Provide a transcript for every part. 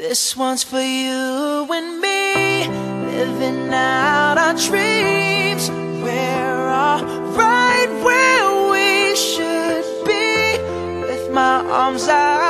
This one's for you and me, living out our dreams. We're all right where we should be, with my arms out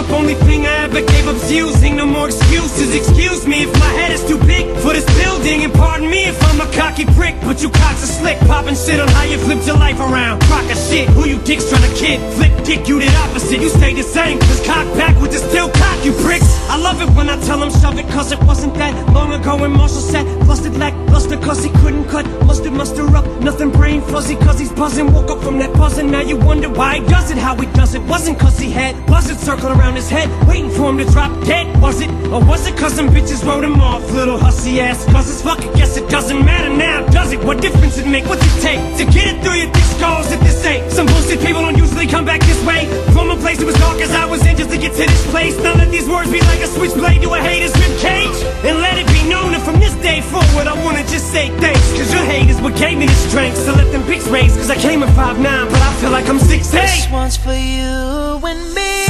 up. Only thing I ever gave up's using. No more excuses. Excuse me if my head is too big for this building, and pardon me if I'm a cocky prick. But you cocks are slick, popping shit on how you flipped your life around. Crock of shit, who you dicks trying to kid? Flip dick, you did opposite. You stay the same, cause cock backwards is still cock, you pricks. I love it when I tell them shove it, cause it wasn't that long ago when Marshall said, busted lackluster, cause he couldn't cut. Mustard, muster up, nothing brain fuzzy, cause he's buzzing. Woke up from that buzzing, now you wonder why he does it, how he does it. Wasn't cause he had buzzards circling around his head, waiting for him to drop dead. Was it, or was it cause some bitches wrote him off? Little hussy ass, cause fuck, I guess it doesn't matter now, does it? What difference it make? What's it take to get it through your thick skulls if this ain't? Some bullshit people don't usually come back this way. From a place that was dark as I was in just to get to this place. Now let these words be like a switchblade to a hater's rib cage. And let it be known that from this day forward, I wanna just say thanks. Cause your hate is what gave me the strength to let them pics raise. Cause I came at 5'9, but I feel like I'm 6'8. This one's for you and me,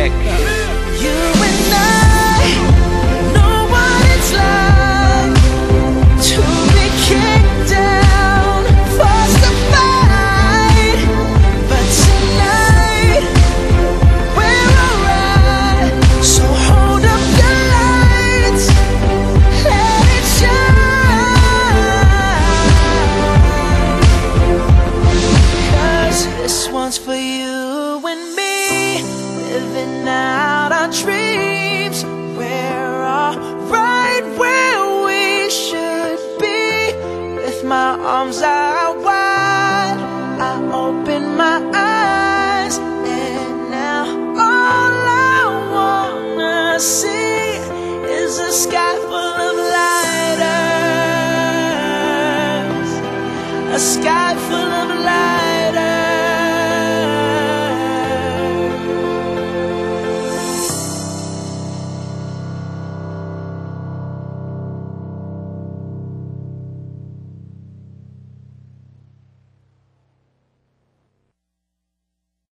gag. You and I know what it's like arms are wide. I open my eyes, and now all I wanna see is a sky full of lighters. A sky full of lighters.